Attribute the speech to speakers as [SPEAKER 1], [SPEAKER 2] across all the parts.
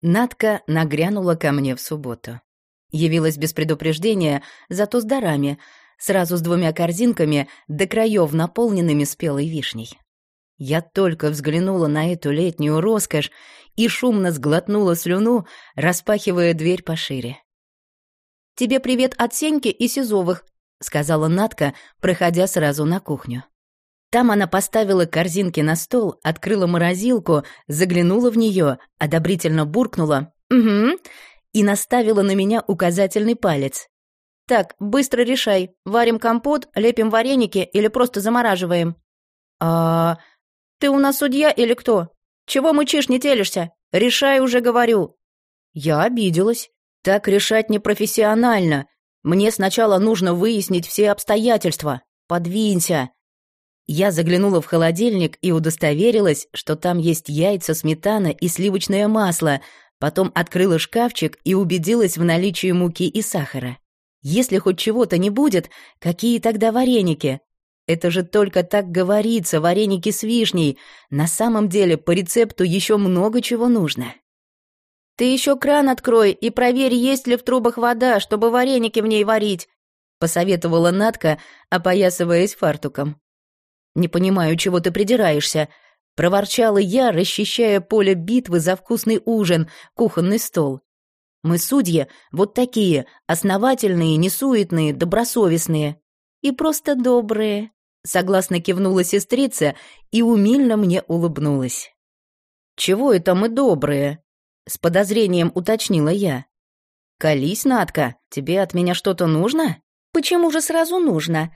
[SPEAKER 1] Надка нагрянула ко мне в субботу. Явилась без предупреждения, зато с дарами, сразу с двумя корзинками, до краев наполненными спелой вишней. Я только взглянула на эту летнюю роскошь и шумно сглотнула слюну, распахивая дверь пошире. «Тебе привет от Сеньки и Сизовых», — сказала Натка, проходя сразу на кухню. Там она поставила корзинки на стол, открыла морозилку, заглянула в нее, одобрительно буркнула «Угу» и наставила на меня указательный палец. «Так, быстро решай, варим компот, лепим вареники или просто замораживаем?» «А... ты у нас судья или кто? Чего мычишь, не телишься? Решай уже, говорю». Я обиделась. Так решать непрофессионально. Мне сначала нужно выяснить все обстоятельства. Подвинься. Я заглянула в холодильник и удостоверилась, что там есть яйца, сметана и сливочное масло, потом открыла шкафчик и убедилась в наличии муки и сахара. Если хоть чего-то не будет, какие тогда вареники? Это же только так говорится, вареники с вишней. На самом деле по рецепту еще много чего нужно. «Ты еще кран открой и проверь, есть ли в трубах вода, чтобы вареники в ней варить», — посоветовала Натка, опоясываясь фартуком. «Не понимаю, чего ты придираешься», — проворчала я, расчищая поле битвы за вкусный ужин, кухонный стол. «Мы судьи вот такие, основательные, несуетные, добросовестные. И просто добрые», — согласно кивнула сестрица и умильно мне улыбнулась. «Чего это мы добрые?» — с подозрением уточнила я. «Колись, Натка, тебе от меня что-то нужно?» «Почему же сразу нужно?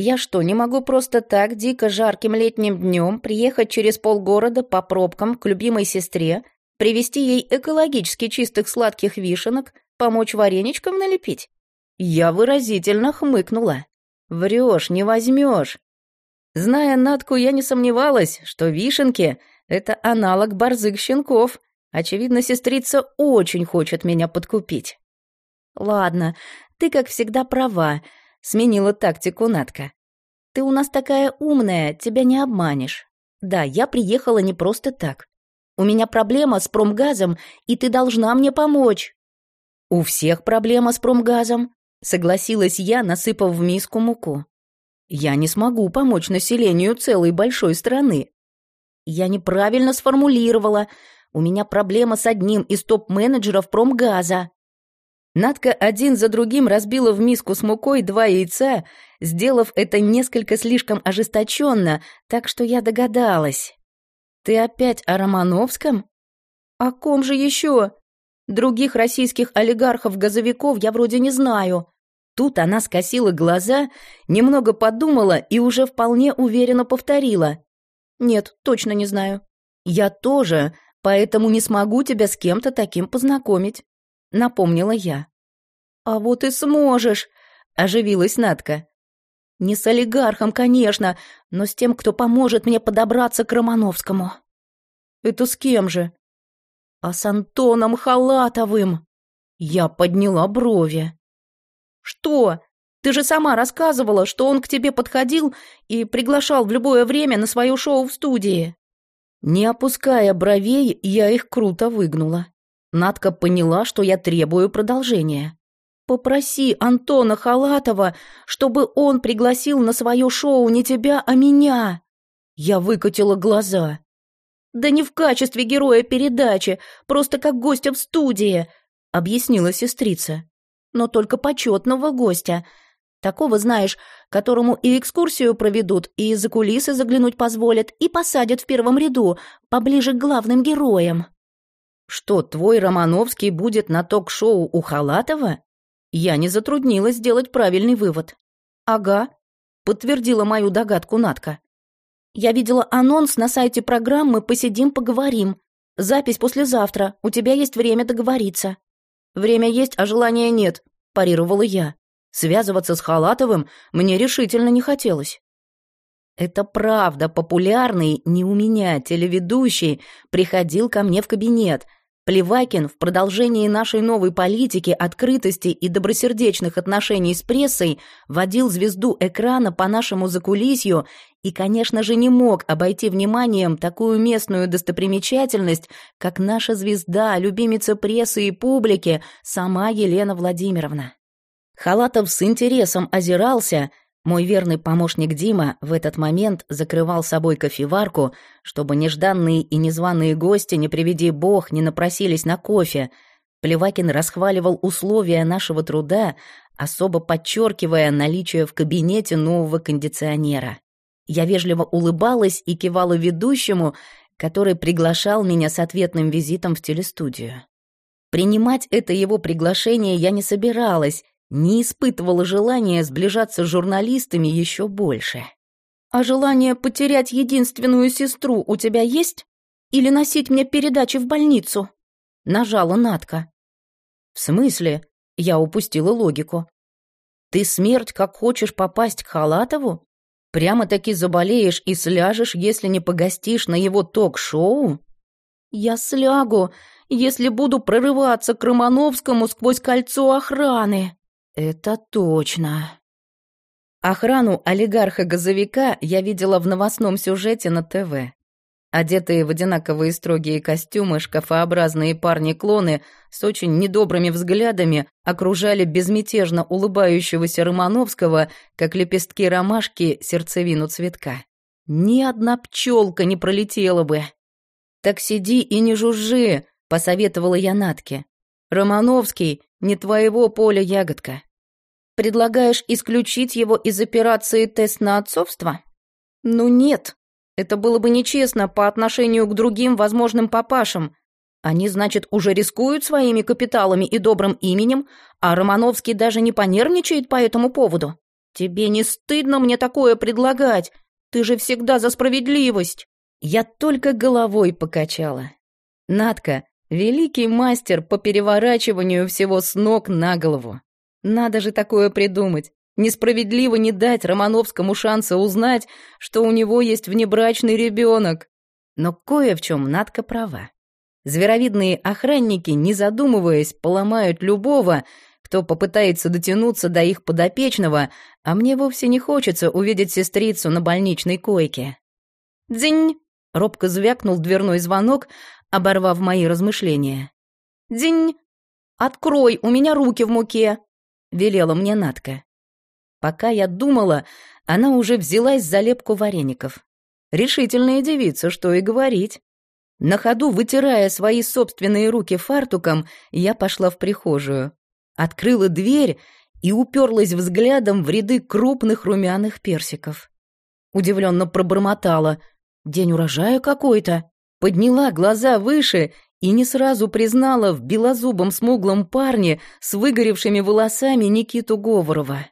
[SPEAKER 1] Я что, не могу просто так, дико жарким летним днем, приехать через полгорода по пробкам к любимой сестре, привезти ей экологически чистых сладких вишенок, помочь вареничкам налепить? Я выразительно хмыкнула. Врешь, не возьмешь. Зная Натку, я не сомневалась, что вишенки — это аналог борзых щенков. Очевидно, сестрица очень хочет меня подкупить. Ладно, ты, как всегда, права. Сменила тактику Натка. «Ты у нас такая умная, тебя не обманешь. Да, я приехала не просто так. У меня проблема с промгазом, и ты должна мне помочь». «У всех проблема с промгазом», — согласилась я, насыпав в миску муку. «Я не смогу помочь населению целой большой страны». «Я неправильно сформулировала. У меня проблема с одним из топ-менеджеров промгаза». Надка один за другим разбила в миску с мукой два яйца, сделав это несколько слишком ожесточенно, так что я догадалась. «Ты опять о Романовском?» «О ком же еще? Других российских олигархов-газовиков я вроде не знаю». Тут она скосила глаза, немного подумала и уже вполне уверенно повторила. «Нет, точно не знаю». «Я тоже, поэтому не смогу тебя с кем-то таким познакомить напомнила я. «А вот и сможешь», — оживилась Надка. «Не с олигархом, конечно, но с тем, кто поможет мне подобраться к Романовскому». «Это с кем же?» «А с Антоном Халатовым». Я подняла брови. «Что? Ты же сама рассказывала, что он к тебе подходил и приглашал в любое время на свое шоу в студии». Не опуская бровей, я их круто выгнула. Надка поняла, что я требую продолжения. «Попроси Антона Халатова, чтобы он пригласил на свое шоу не тебя, а меня!» Я выкатила глаза. «Да не в качестве героя передачи, просто как гостя в студии», — объяснила сестрица. «Но только почетного гостя. Такого, знаешь, которому и экскурсию проведут, и за кулисы заглянуть позволят, и посадят в первом ряду, поближе к главным героям». Что, твой Романовский будет на ток-шоу у Халатова? Я не затруднилась сделать правильный вывод. Ага, подтвердила мою догадку Натка. Я видела анонс на сайте программы «Посидим, поговорим». Запись послезавтра, у тебя есть время договориться. Время есть, а желания нет, парировала я. Связываться с Халатовым мне решительно не хотелось. Это правда, популярный, не у меня, телеведущий, приходил ко мне в кабинет — Плевакин в продолжении нашей новой политики открытости и добросердечных отношений с прессой водил звезду экрана по нашему закулисью и, конечно же, не мог обойти вниманием такую местную достопримечательность, как наша звезда, любимица прессы и публики, сама Елена Владимировна. Халатов с интересом озирался — мой верный помощник Дима в этот момент закрывал собой кофеварку, чтобы нежданные и незваные гости, не приведи бог, не напросились на кофе. Плевакин расхваливал условия нашего труда, особо подчеркивая наличие в кабинете нового кондиционера. Я вежливо улыбалась и кивала ведущему, который приглашал меня с ответным визитом в телестудию. Принимать это его приглашение я не собиралась, не испытывала желания сближаться с журналистами еще больше. «А желание потерять единственную сестру у тебя есть? Или носить мне передачи в больницу?» Нажала Натка. «В смысле?» Я упустила логику. «Ты смерть как хочешь попасть к Халатову? Прямо-таки заболеешь и сляжешь, если не погостишь на его ток-шоу?» «Я слягу, если буду прорываться к Романовскому сквозь кольцо охраны», это точно. Охрану олигарха-газовика я видела в новостном сюжете на ТВ. Одетые в одинаковые строгие костюмы шкафообразные парни-клоны с очень недобрыми взглядами окружали безмятежно улыбающегося Романовского, как лепестки ромашки, сердцевину цветка. Ни одна пчелка не пролетела бы. «Так сиди и не жужжи», — посоветовала я Натке. «Романовский, не твоего поля ягодка». Предлагаешь исключить его из операции «Тест на отцовство»? Ну нет, это было бы нечестно по отношению к другим возможным папашам. Они, значит, уже рискуют своими капиталами и добрым именем, а Романовский даже не понервничает по этому поводу. Тебе не стыдно мне такое предлагать? Ты же всегда за справедливость. Я только головой покачала. Надка, великий мастер по переворачиванию всего с ног на голову. Надо же такое придумать. Несправедливо не дать Романовскому шанса узнать, что у него есть внебрачный ребенок. Но кое в чем Надка права. Зверовидные охранники, не задумываясь, поломают любого, кто попытается дотянуться до их подопечного, а мне вовсе не хочется увидеть сестрицу на больничной койке. «Дзинь!» — робко звякнул дверной звонок, оборвав мои размышления. «Дзинь! Открой, у меня руки в муке!» — велела мне Натка. Пока я думала, она уже взялась за лепку вареников. Решительная девица, что и говорить. На ходу, вытирая свои собственные руки фартуком, я пошла в прихожую. Открыла дверь и уперлась взглядом в ряды крупных румяных персиков. Удивленно пробормотала. «День урожая какой-то!» Подняла глаза выше и не сразу признала в белозубом смуглом парне с выгоревшими волосами Никиту Говорова.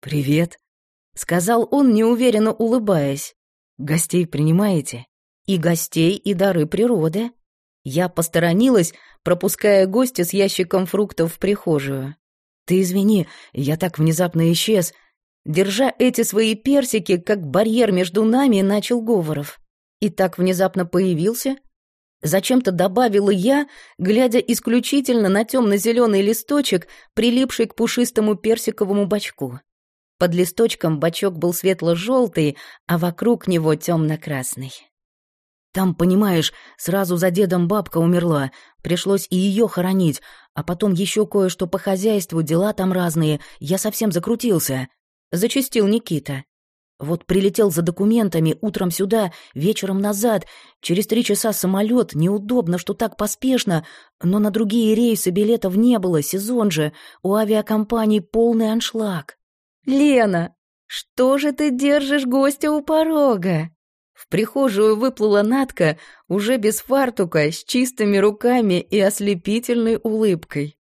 [SPEAKER 1] «Привет», — сказал он, неуверенно улыбаясь. «Гостей принимаете?» «И гостей, и дары природы». Я посторонилась, пропуская гостя с ящиком фруктов в прихожую. «Ты извини, я так внезапно исчез», Держа эти свои персики, как барьер между нами, начал Говоров. И так внезапно появился, Зачем-то добавила я, глядя исключительно на темно-зеленый листочек, прилипший к пушистому персиковому бачку. Под листочком бачок был светло-желтый, а вокруг него темно-красный. Там, понимаешь, сразу за дедом бабка умерла, пришлось и ее хоронить, а потом еще кое-что по хозяйству, дела там разные, я совсем закрутился. Зачистил Никита. Вот прилетел за документами утром сюда, вечером назад. Через три часа самолет. Неудобно, что так поспешно. Но на другие рейсы билетов не было, сезон же. У авиакомпании полный аншлаг. «Лена, что же ты держишь гостя у порога?» В прихожую выплыла Натка, уже без фартука, с чистыми руками и ослепительной улыбкой.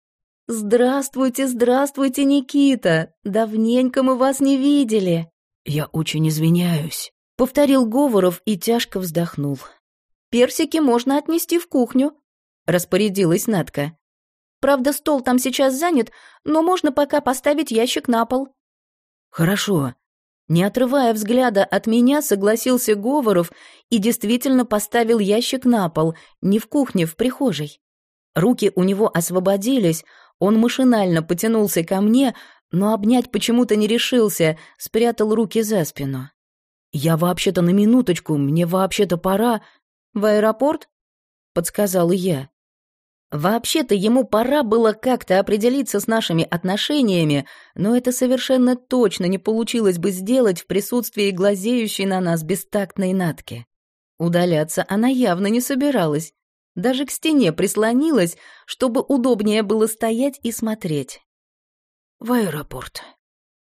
[SPEAKER 1] «Здравствуйте, здравствуйте, Никита! Давненько мы вас не видели!»
[SPEAKER 2] «Я очень извиняюсь», —
[SPEAKER 1] повторил Говоров и тяжко вздохнул. «Персики можно отнести в кухню», — распорядилась Надка. «Правда, стол там сейчас занят, но можно пока поставить ящик на пол».
[SPEAKER 2] «Хорошо».
[SPEAKER 1] Не отрывая взгляда от меня, согласился Говоров и действительно поставил ящик на пол, не в кухне, в прихожей. Руки у него освободились, он машинально потянулся ко мне, но обнять почему-то не решился, спрятал руки за спину.
[SPEAKER 2] «Я вообще-то на минуточку, мне вообще-то пора...»
[SPEAKER 1] «В аэропорт?» — подсказала я. Вообще-то ему пора было как-то определиться с нашими отношениями, но это совершенно точно не получилось бы сделать в присутствии глазеющей на нас бестактной Натки. Удаляться она явно не собиралась. Даже к стене прислонилась, чтобы удобнее было стоять и смотреть.
[SPEAKER 2] «В аэропорт».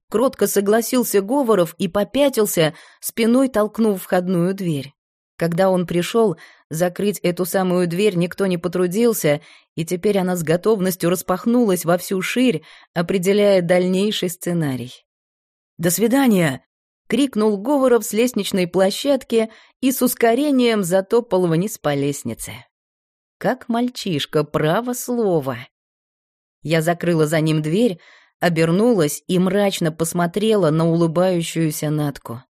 [SPEAKER 1] Кротко согласился Говоров и попятился, спиной толкнув входную дверь. Когда он пришел, закрыть эту самую дверь никто не потрудился, и теперь она с готовностью распахнулась во всю ширь, определяя дальнейший сценарий.
[SPEAKER 2] «До свидания!»
[SPEAKER 1] — крикнул Говоров с лестничной площадки и с ускорением затопал вниз по лестнице. Как мальчишка, право слово. Я закрыла за ним дверь, обернулась и мрачно посмотрела на улыбающуюся Натку.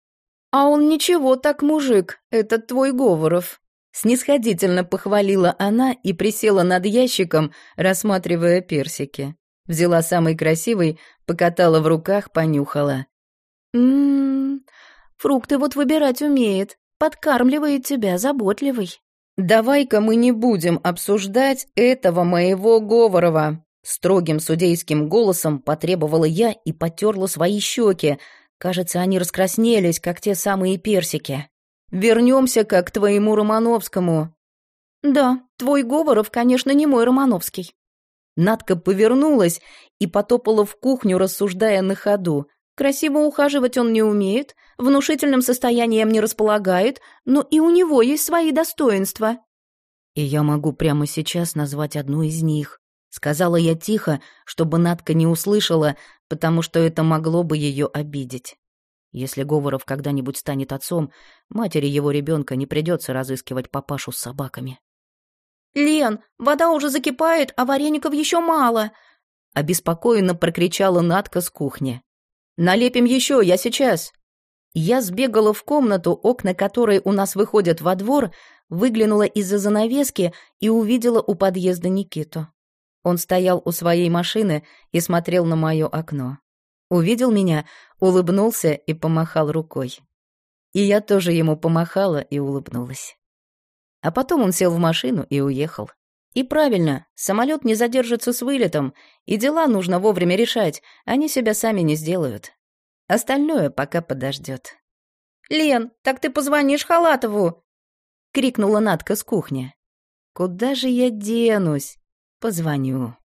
[SPEAKER 1] «А он ничего так, мужик, этот твой Говоров», Снисходительно похвалила она и присела над ящиком, рассматривая персики. Взяла самый красивый, покатала в руках, понюхала. «Ммм, фрукты вот выбирать умеет, подкармливает тебя, заботливый». «Давай-ка мы не будем обсуждать этого моего Говорова», строгим судейским голосом потребовала я и потерла свои щеки. Кажется, они раскраснелись, как те самые персики. Вернемся как к твоему Романовскому». «Да, твой Говоров, конечно, не мой Романовский». Надка повернулась и потопала в кухню, рассуждая на ходу. Красиво ухаживать он не умеет, внушительным состоянием не располагает, но и у него есть свои достоинства.
[SPEAKER 2] И я могу прямо сейчас назвать одну из них. Сказала я тихо, чтобы Надка не услышала, потому что это могло бы ее обидеть. Если Говоров когда-нибудь станет отцом, матери его ребенка не придется разыскивать папашу с собаками.
[SPEAKER 1] «Лен, вода уже закипает, а вареников еще мало!» Обеспокоенно прокричала Надка с кухни. «Налепим еще, я сейчас!» Я сбегала в комнату, окна которой у нас выходят во двор, выглянула из-за занавески и увидела у подъезда Никиту. Он стоял у своей машины и смотрел на мое окно. Увидел меня, улыбнулся и помахал рукой. И я тоже ему помахала и улыбнулась. А потом он сел в машину и уехал. И правильно, самолет не задержится с вылетом, и дела нужно вовремя решать, они себя сами не сделают. Остальное пока подождет. «Лен, так ты позвонишь Халатову!» — крикнула Надка с кухни. «Куда же я денусь? Позвоню».